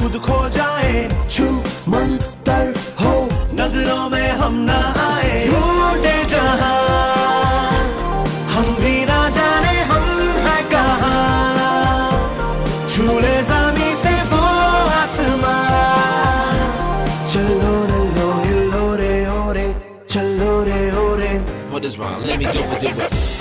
खुद खो जाए। छू मन तर हो। नज़रों में हम ना आए। झूठे जहाँ। हम भी ना जाने हम है कहा। छूले जमी से वो आसमान। चलो रे लो हिलो रे ओ रे। चलो रे ओ रे। What is wrong? Let me do it do it.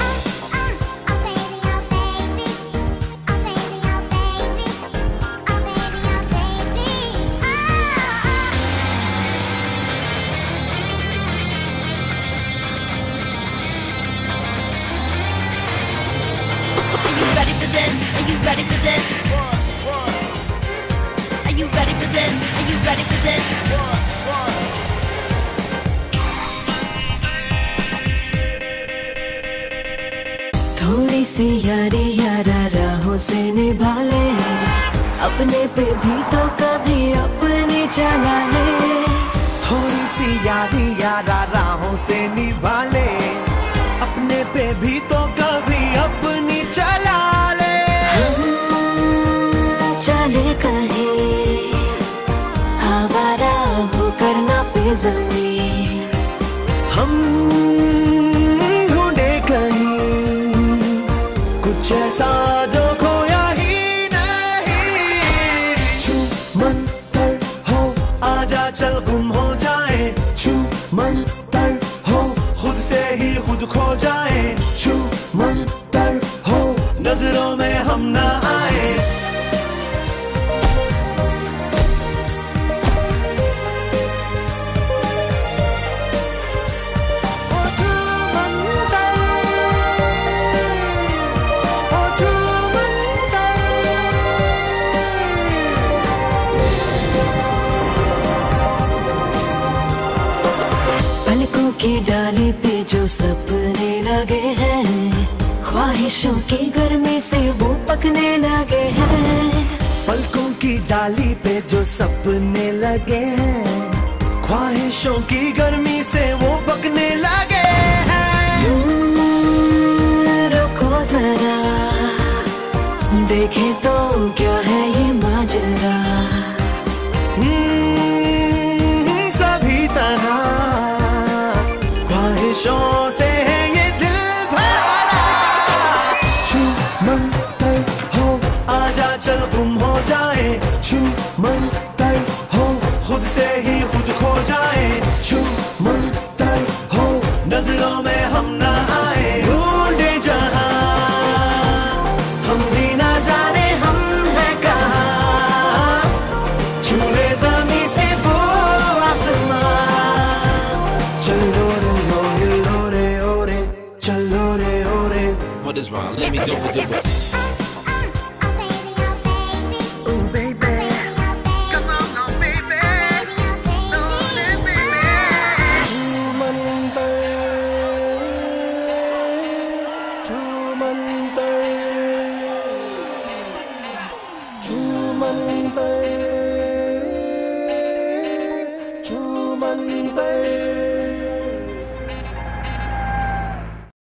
this? Are you ready for this? Are you ready for this? Are you ready for this? थोड़ी सी यारी यारा राहों से निभा ले अपने पे भी तो कभी अपने चला ले थोड़ी सी यारी यारा राहों से निभा ले अपने पे भी तो कभी छू मन हो चल, गुम हो जाए। छू मन हो, खुद से ही खुद खो जाए। छू मन तर हो, नज़रों में हम ना की डाली पे जो सपने लगे हैं, ख्वाहिशों की गर्मी से वो पकने लगे हैं। पलकों की डाली पे जो सपने लगे हैं, ख्वाहिशों की गर्मी से वो पकने लगे ही खुद खो जाए। हो नज़रों में हम ना आए। ढूंढे जहाँ हम भी ना जाने हम है कहा। छूले जमी से वो चलो रे ओ हिलो रे ओ रे चलो रे ओ रे। Let me do it, do it. chân tay